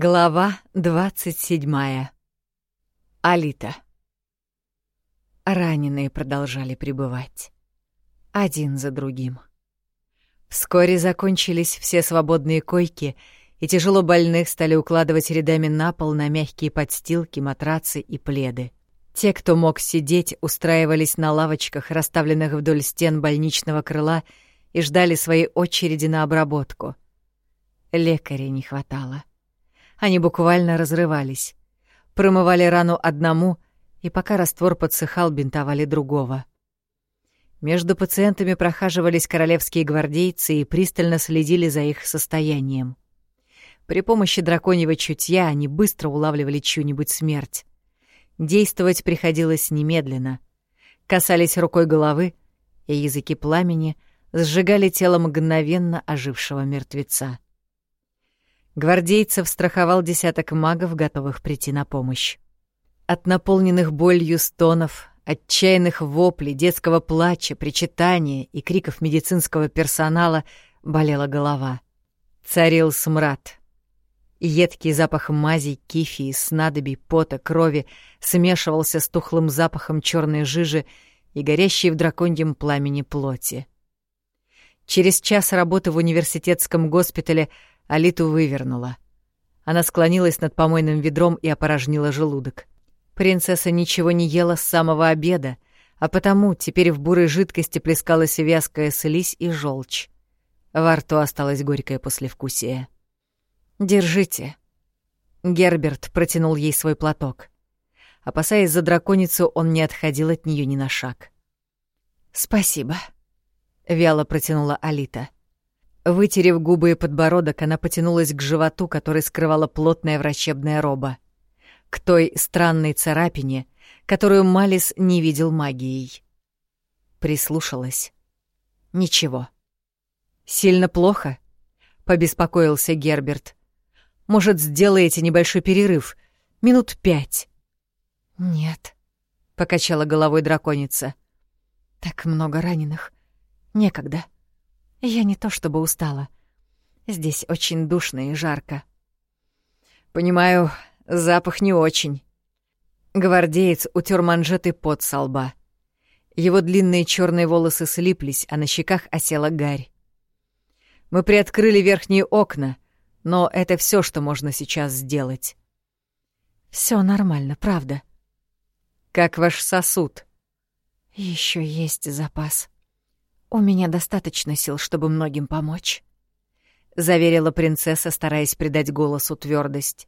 Глава 27. Алита. Раненые продолжали пребывать. Один за другим. Вскоре закончились все свободные койки, и тяжело больных стали укладывать рядами на пол на мягкие подстилки, матрацы и пледы. Те, кто мог сидеть, устраивались на лавочках, расставленных вдоль стен больничного крыла, и ждали своей очереди на обработку. Лекаря не хватало. Они буквально разрывались. Промывали рану одному, и пока раствор подсыхал, бинтовали другого. Между пациентами прохаживались королевские гвардейцы и пристально следили за их состоянием. При помощи драконьего чутья они быстро улавливали чью-нибудь смерть. Действовать приходилось немедленно. Касались рукой головы, и языки пламени сжигали тело мгновенно ожившего мертвеца. Гвардейцев страховал десяток магов, готовых прийти на помощь. От наполненных болью стонов, отчаянных воплей, детского плача, причитания и криков медицинского персонала болела голова. Царил смрад. Едкий запах мазей, кифии, снадобий, пота, крови смешивался с тухлым запахом черной жижи и горящей в драконьем пламени плоти. Через час работы в университетском госпитале Алиту вывернула. Она склонилась над помойным ведром и опорожнила желудок. Принцесса ничего не ела с самого обеда, а потому теперь в бурой жидкости плескалась вязкая слизь и желчь. Во рту осталось горькое послевкусие. «Держите». Герберт протянул ей свой платок. Опасаясь за драконицу, он не отходил от нее ни на шаг. «Спасибо», — вяло протянула Алита. Вытерев губы и подбородок, она потянулась к животу, который скрывала плотная врачебная роба. К той странной царапине, которую Малис не видел магией. Прислушалась. Ничего. «Сильно плохо?» — побеспокоился Герберт. «Может, сделаете небольшой перерыв? Минут пять?» «Нет», — покачала головой драконица. «Так много раненых. Некогда». Я не то чтобы устала. Здесь очень душно и жарко. Понимаю, запах не очень. Гвардеец утер манжеты под со лба. Его длинные черные волосы слиплись, а на щеках осела гарь. Мы приоткрыли верхние окна, но это все, что можно сейчас сделать. Все нормально, правда. Как ваш сосуд? Еще есть запас. «У меня достаточно сил, чтобы многим помочь», — заверила принцесса, стараясь придать голосу твердость.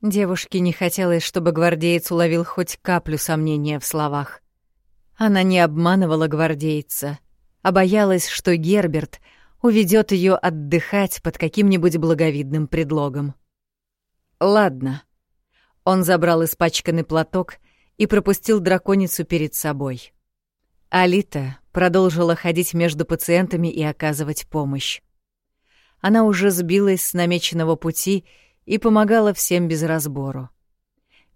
Девушке не хотелось, чтобы гвардеец уловил хоть каплю сомнения в словах. Она не обманывала гвардейца, а боялась, что Герберт уведет ее отдыхать под каким-нибудь благовидным предлогом. «Ладно». Он забрал испачканный платок и пропустил драконицу перед собой. Алита продолжила ходить между пациентами и оказывать помощь. Она уже сбилась с намеченного пути и помогала всем без разбору.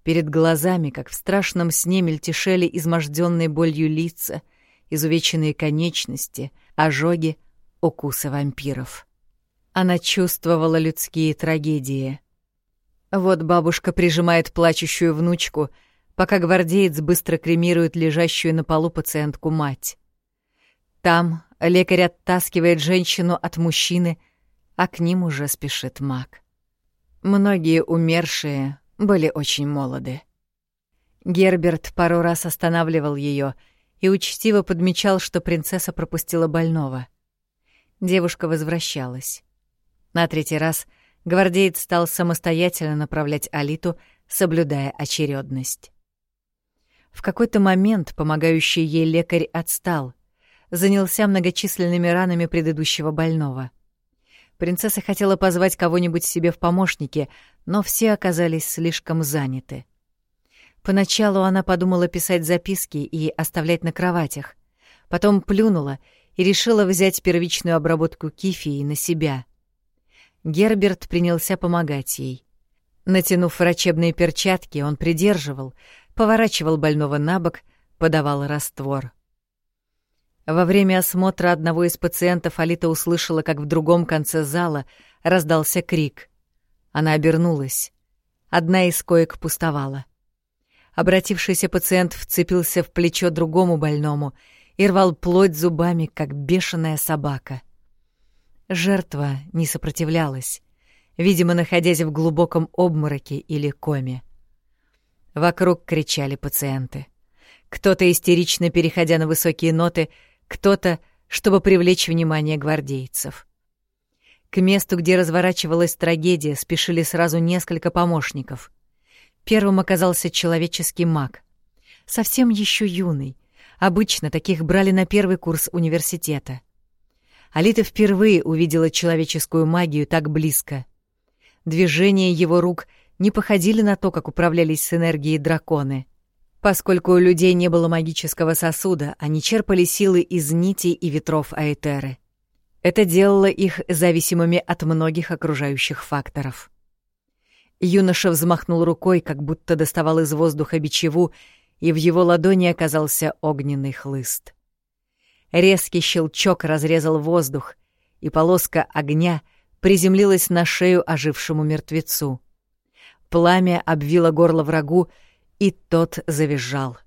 Перед глазами, как в страшном сне, мельтешели изможденные болью лица, изувеченные конечности, ожоги, укусы вампиров. Она чувствовала людские трагедии. Вот бабушка прижимает плачущую внучку — пока гвардеец быстро кремирует лежащую на полу пациентку мать. Там лекарь оттаскивает женщину от мужчины, а к ним уже спешит маг. Многие умершие были очень молоды. Герберт пару раз останавливал ее и учтиво подмечал, что принцесса пропустила больного. Девушка возвращалась. На третий раз гвардеец стал самостоятельно направлять Алиту, соблюдая очередность. В какой-то момент помогающий ей лекарь отстал, занялся многочисленными ранами предыдущего больного. Принцесса хотела позвать кого-нибудь себе в помощники, но все оказались слишком заняты. Поначалу она подумала писать записки и оставлять на кроватях, потом плюнула и решила взять первичную обработку кифии на себя. Герберт принялся помогать ей. Натянув врачебные перчатки, он придерживал, поворачивал больного на бок, подавал раствор. Во время осмотра одного из пациентов Алита услышала, как в другом конце зала раздался крик. Она обернулась. Одна из коек пустовала. Обратившийся пациент вцепился в плечо другому больному и рвал плоть зубами, как бешеная собака. Жертва не сопротивлялась, видимо, находясь в глубоком обмороке или коме. Вокруг кричали пациенты. Кто-то истерично переходя на высокие ноты, кто-то, чтобы привлечь внимание гвардейцев. К месту, где разворачивалась трагедия, спешили сразу несколько помощников. Первым оказался человеческий маг. Совсем еще юный. Обычно таких брали на первый курс университета. Алита впервые увидела человеческую магию так близко. Движения его рук не походили на то, как управлялись с энергией драконы. Поскольку у людей не было магического сосуда, они черпали силы из нитей и ветров Аэтеры. Это делало их зависимыми от многих окружающих факторов. Юноша взмахнул рукой, как будто доставал из воздуха бичеву, и в его ладони оказался огненный хлыст. Резкий щелчок разрезал воздух, и полоска огня приземлилась на шею ожившему мертвецу. Пламя обвило горло врагу, и тот завизжал.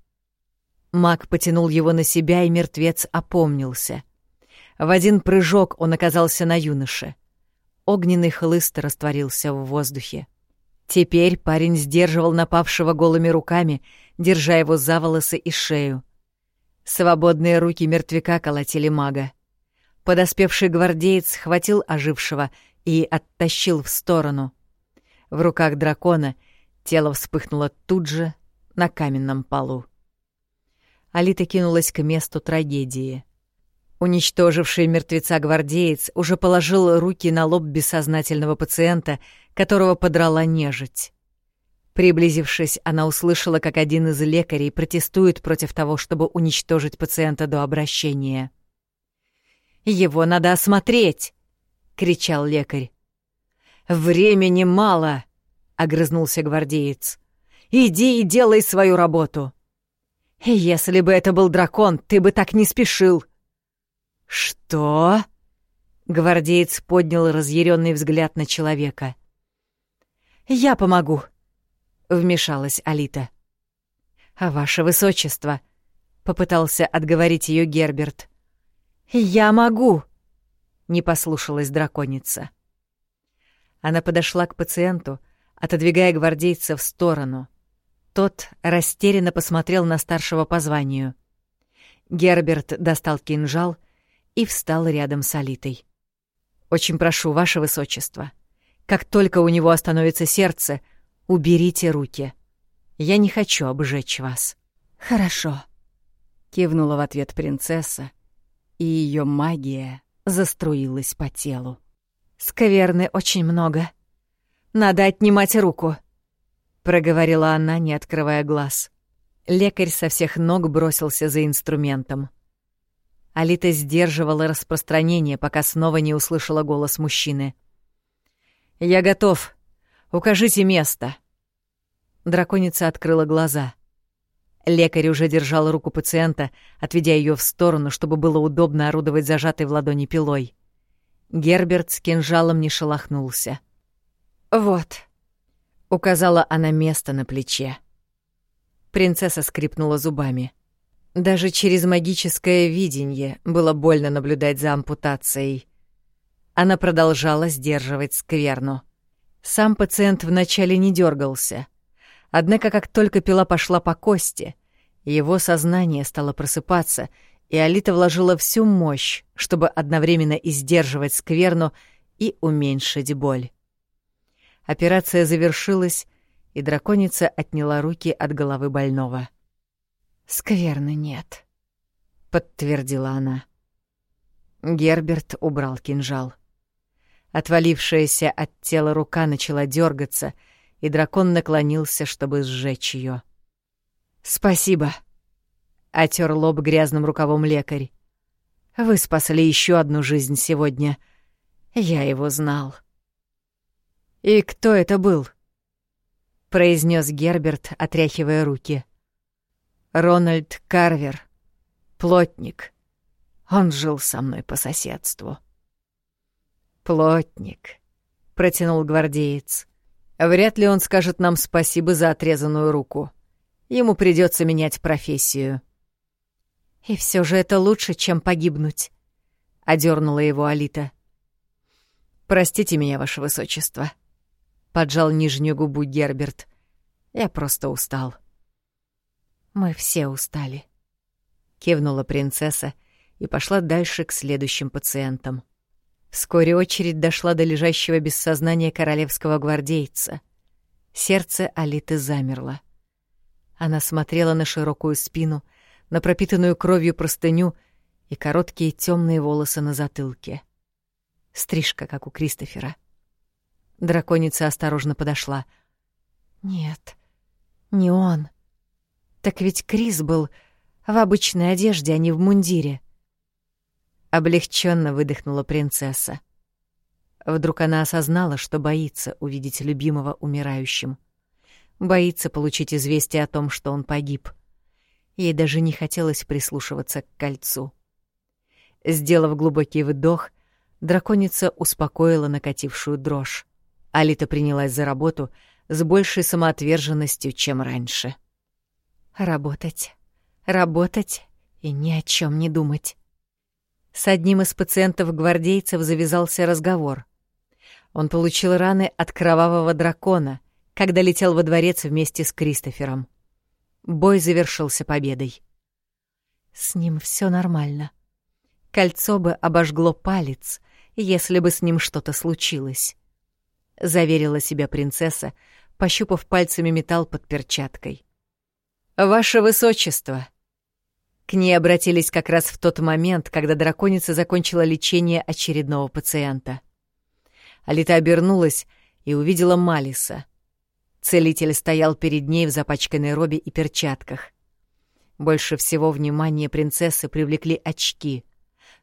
Маг потянул его на себя, и мертвец опомнился. В один прыжок он оказался на юноше. Огненный хлыст растворился в воздухе. Теперь парень сдерживал напавшего голыми руками, держа его за волосы и шею. Свободные руки мертвяка колотили мага. Подоспевший гвардеец схватил ожившего и оттащил в сторону. В руках дракона тело вспыхнуло тут же на каменном полу. Алита кинулась к месту трагедии. Уничтоживший мертвеца гвардеец уже положил руки на лоб бессознательного пациента, которого подрала нежить. Приблизившись, она услышала, как один из лекарей протестует против того, чтобы уничтожить пациента до обращения. «Его надо осмотреть!» — кричал лекарь. «Времени мало!» — огрызнулся гвардеец. «Иди и делай свою работу!» «Если бы это был дракон, ты бы так не спешил!» «Что?» — гвардеец поднял разъяренный взгляд на человека. «Я помогу», вмешалась Алита. «А ваше высочество», — попытался отговорить ее Герберт. «Я могу», — не послушалась драконица. Она подошла к пациенту, отодвигая гвардейца в сторону. Тот растерянно посмотрел на старшего по званию. Герберт достал кинжал и встал рядом с Алитой. «Очень прошу, ваше высочество, как только у него остановится сердце, — Уберите руки. Я не хочу обжечь вас. Хорошо. Кивнула в ответ принцесса, и ее магия заструилась по телу. Скверны очень много. Надо отнимать руку, проговорила она, не открывая глаз. Лекарь со всех ног бросился за инструментом. Алита сдерживала распространение, пока снова не услышала голос мужчины. «Я готов», Укажите место». Драконица открыла глаза. Лекарь уже держал руку пациента, отведя ее в сторону, чтобы было удобно орудовать зажатой в ладони пилой. Герберт с кинжалом не шелохнулся. «Вот», — указала она место на плече. Принцесса скрипнула зубами. Даже через магическое видение было больно наблюдать за ампутацией. Она продолжала сдерживать скверну. Сам пациент вначале не дергался. Однако, как только пила пошла по кости, его сознание стало просыпаться, и Алита вложила всю мощь, чтобы одновременно и сдерживать скверну и уменьшить боль. Операция завершилась, и драконица отняла руки от головы больного. «Скверны нет», — подтвердила она. Герберт убрал кинжал. Отвалившаяся от тела рука начала дергаться, и дракон наклонился, чтобы сжечь ее. «Спасибо», — отер лоб грязным рукавом лекарь. «Вы спасли еще одну жизнь сегодня. Я его знал». «И кто это был?» — произнес Герберт, отряхивая руки. «Рональд Карвер, плотник. Он жил со мной по соседству». «Плотник», — протянул гвардеец. Вряд ли он скажет нам спасибо за отрезанную руку. Ему придется менять профессию. И все же это лучше, чем погибнуть, одернула его Алита. Простите меня, ваше высочество, поджал нижнюю губу Герберт. Я просто устал. Мы все устали, кивнула принцесса и пошла дальше к следующим пациентам. Вскоре очередь дошла до лежащего без сознания королевского гвардейца. Сердце Алиты замерло. Она смотрела на широкую спину, на пропитанную кровью простыню и короткие темные волосы на затылке. Стрижка, как у Кристофера. Драконица осторожно подошла. «Нет, не он. Так ведь Крис был в обычной одежде, а не в мундире». Облегченно выдохнула принцесса. Вдруг она осознала, что боится увидеть любимого умирающим. Боится получить известие о том, что он погиб. Ей даже не хотелось прислушиваться к кольцу. Сделав глубокий вдох, драконица успокоила накатившую дрожь. Алита принялась за работу с большей самоотверженностью, чем раньше. Работать, работать и ни о чем не думать. С одним из пациентов-гвардейцев завязался разговор. Он получил раны от кровавого дракона, когда летел во дворец вместе с Кристофером. Бой завершился победой. С ним все нормально. Кольцо бы обожгло палец, если бы с ним что-то случилось. Заверила себя принцесса, пощупав пальцами металл под перчаткой. «Ваше высочество!» К ней обратились как раз в тот момент, когда драконица закончила лечение очередного пациента. Алита обернулась и увидела Малиса. Целитель стоял перед ней в запачканной робе и перчатках. Больше всего внимания принцессы привлекли очки.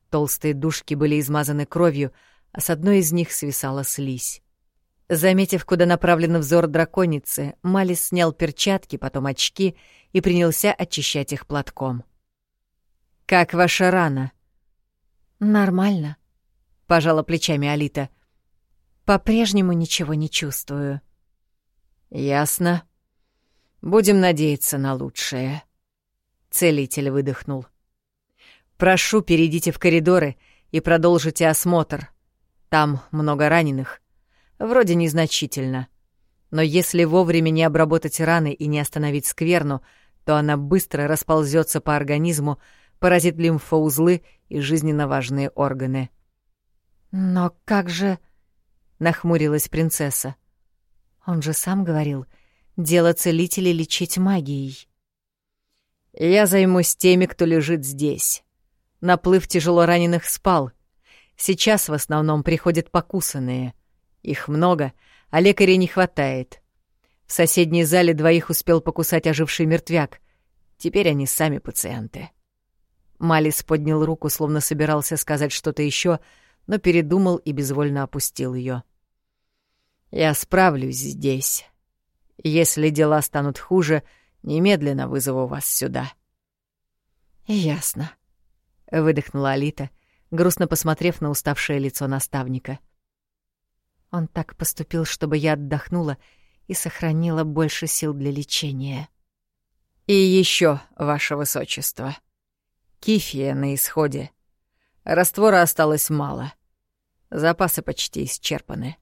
Толстые дужки были измазаны кровью, а с одной из них свисала слизь. Заметив, куда направлен взор драконицы, Малис снял перчатки, потом очки и принялся очищать их платком. «Как ваша рана?» «Нормально», — пожала плечами Алита. «По-прежнему ничего не чувствую». «Ясно. Будем надеяться на лучшее». Целитель выдохнул. «Прошу, перейдите в коридоры и продолжите осмотр. Там много раненых. Вроде незначительно. Но если вовремя не обработать раны и не остановить скверну, то она быстро расползется по организму, поразит лимфоузлы и жизненно важные органы. «Но как же...» — нахмурилась принцесса. «Он же сам говорил, дело целителей лечить магией». «Я займусь теми, кто лежит здесь. Наплыв тяжело раненых спал. Сейчас в основном приходят покусанные. Их много, а лекарей не хватает. В соседней зале двоих успел покусать оживший мертвяк. Теперь они сами пациенты». Малис поднял руку, словно собирался сказать что-то еще, но передумал и безвольно опустил ее. «Я справлюсь здесь. Если дела станут хуже, немедленно вызову вас сюда». «Ясно», — выдохнула Алита, грустно посмотрев на уставшее лицо наставника. «Он так поступил, чтобы я отдохнула и сохранила больше сил для лечения». «И еще, ваше высочество», Кифия на исходе. Раствора осталось мало. Запасы почти исчерпаны.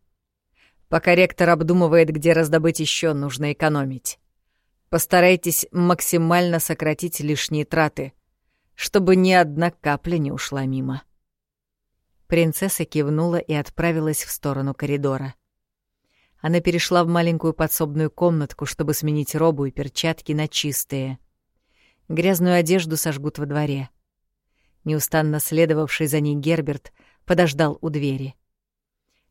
Пока ректор обдумывает, где раздобыть еще, нужно экономить. Постарайтесь максимально сократить лишние траты, чтобы ни одна капля не ушла мимо. Принцесса кивнула и отправилась в сторону коридора. Она перешла в маленькую подсобную комнатку, чтобы сменить робу и перчатки на чистые — Грязную одежду сожгут во дворе. Неустанно следовавший за ней Герберт подождал у двери.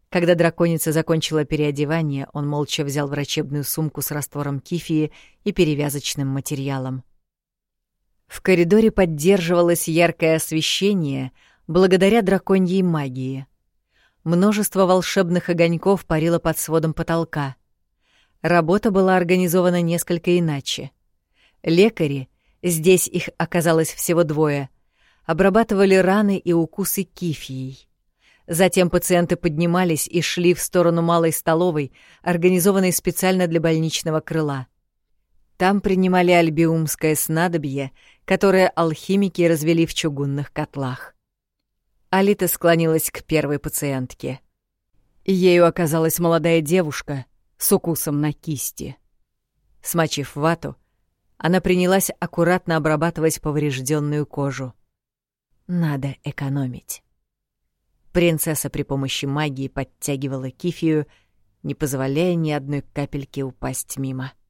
Когда драконица закончила переодевание, он молча взял врачебную сумку с раствором кифии и перевязочным материалом. В коридоре поддерживалось яркое освещение благодаря драконьей магии. Множество волшебных огоньков парило под сводом потолка. Работа была организована несколько иначе. Лекари здесь их оказалось всего двое, обрабатывали раны и укусы кифией. Затем пациенты поднимались и шли в сторону малой столовой, организованной специально для больничного крыла. Там принимали альбиумское снадобье, которое алхимики развели в чугунных котлах. Алита склонилась к первой пациентке. Ею оказалась молодая девушка с укусом на кисти. Смочив вату, она принялась аккуратно обрабатывать поврежденную кожу. Надо экономить. Принцесса при помощи магии подтягивала кифию, не позволяя ни одной капельки упасть мимо. —